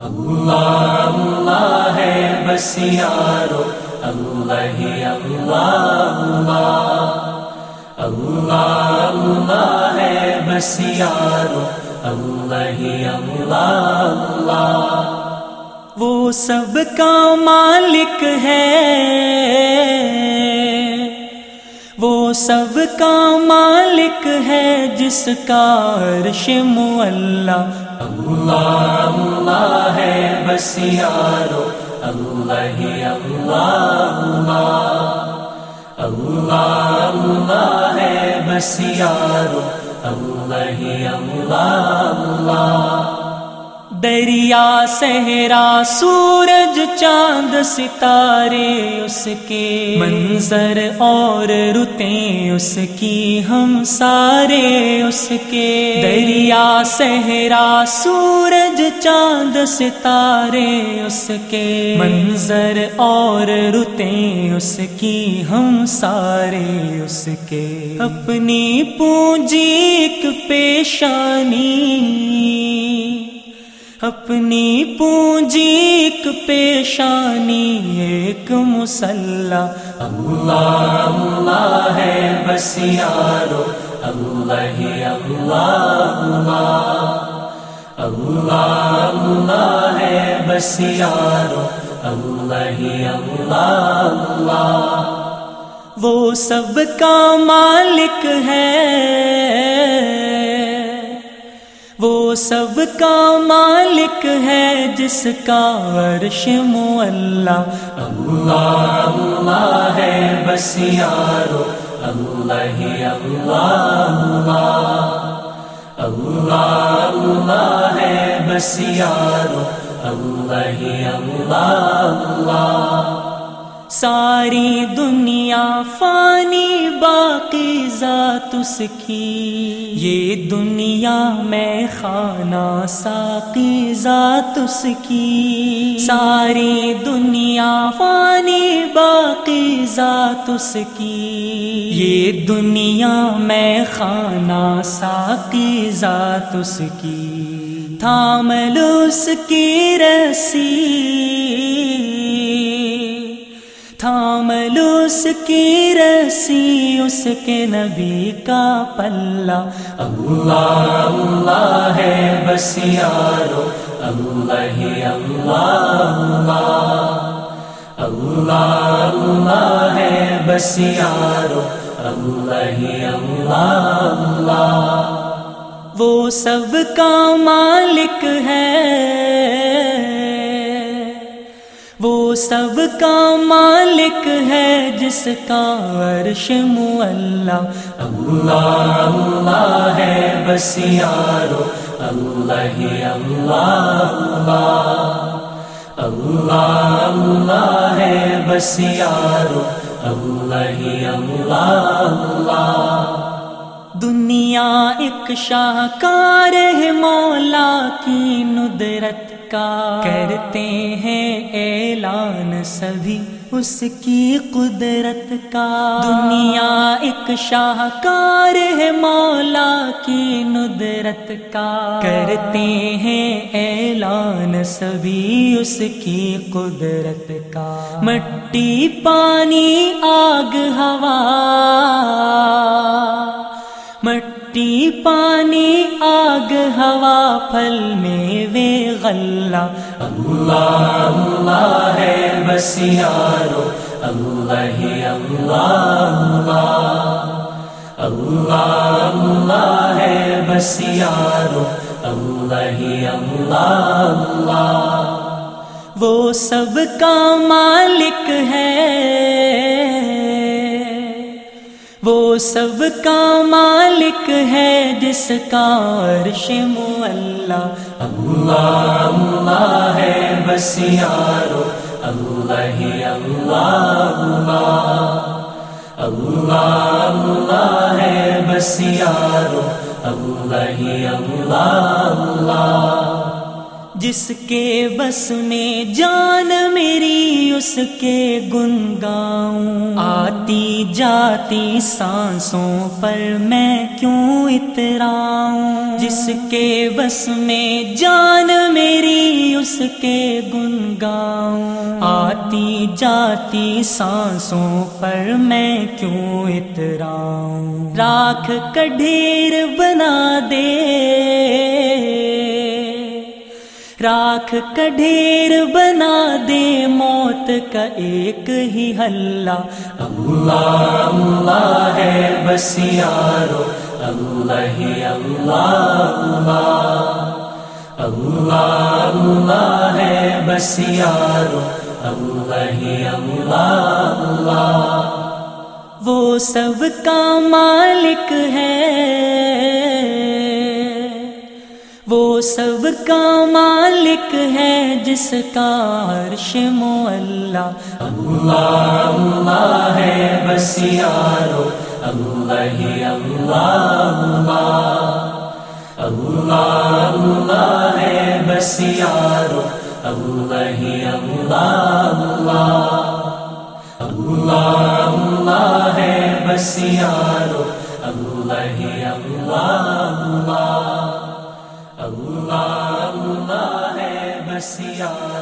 اللہ اللہ ہے بس یارو اللہ ہی اللہ. اللہ اللہ اللہ ہے بس یارو اللہ ہی اللہ. اللہ وہ سب کا مالک ہے. وہ سب کا مالک ہے جس کا عرش معلّہ اللہ اللہ ہے بس یارو اللہ ہی اللہ اللہ. اللہ اللہ ہے بس یارو اللہ ہی اللہ اللہ. دریا صحرا، سورج چاند ستارے اس کے منظر اور رتیں اس کی ہم سارے اس کے دریا صحرا، سورج چاند ستارے اس کے منظر اور رتیں اس کی ہم سارے اس کے اپنی پونجی ایک پیشانی اپنی پونجی ایک پیشانی، ایک مسلح۔ اللہ اللہ ہے بس یارو اللہ ہی اللہ اللہ۔ اللہ ہے بس یارو اللہ ہی اللہ اللہ۔ وہ سب کا مالک ہے۔ سب کا مالک ہے جس کا عرش معلّہ اللہ اللہ ہے بس یارو۔ اللہ ہی اللہ اللہ۔ اللہ اللہ ہے بس یارو۔ اللہ ہی اللہ اللہ۔ ساری دنیا فانی باقی ذات اس کی۔ یہ دنیا میں خانہ ساقی ذات اس کی۔ ساری دنیا فانی باقی ذات اس کی۔ یہ دنیا میں خانہ ساقی ذات اس کی۔ تھام اس کی رسی۔ تھام اس کی رسی، اس کے نبی کا پلہ۔ اللہ اللہ ہے بس یارو۔ اللہ ہی اللہ۔ اللہ اللہ ہے بس یارو۔ اللہ ہی اللہ اللہ۔ وہ سب کا مالک ہے۔ سب کا مالک ہے جس کا عرش معلّہ اللہ اللہ ہے بس یارو۔ اللہ ہی اللہ۔ اللہ اللہ ہے بس یارو۔ اللہ ہی اللہ اللہ۔ دنیا ایک شاہکار ہے مولا کی ندرت۔ کا کرتے ہیں اعلان سبھی اس کی قدرت کا۔ دنیا ایک شاہکار ہے مولا کی ندرت کا۔ کرتے ہیں اعلان سبھی اس کی قدرت کا۔ مٹی پانی آگ ہوا۔ مٹی پانی آگ ہوا پھل میں وے غلہ۔ اللہ اللہ ہے بس یارو اللہ ہی اللہ اللہ اللہ ہے بس یارو اللہ ہی اللہ اللہ۔ وہ سب کا مالک ہے۔ وہ سب کا مالک ہے جس کا عرش معلّہ اللہ اللہ ہے بس یارو اللہ ہی اللہ اللہ۔ اللہ اللہ ہے بس یارو اللہ ہی اللہ اللہ۔ جس کے بس میں جان میری، اس کے گنگاؤں۔ آتی جاتی سانسوں پر میں کیوں اتراؤں؟ جس کے بس میں جان میری، اس کے گن گاؤں آتی جاتی سانسوں پر میں کیوں اتراؤں؟ راکھ کا ڈھیر بنا دے۔ راکھ کا ڈھیر بنا دے موت کا ایک ہی حلہ۔ اللہ اللہ ہے بس یارو اللہ ہی اللہ اللہ۔ اللہ اللہ ہے بس یارو اللہ ہی اللہ اللہ۔ وہ سب کا مالک ہے۔ وہ سب کا مالک ہے جس کا عرش معلّہ اللہ اللہ ہے بس یارو اللہ ہی اللہ اللہ اللہ اللہ ہے بس یارو اللہ ہی اللہ اللہ اللہ اللہ ہے بس یارو اللہ ہی اللہ اللہ اللہ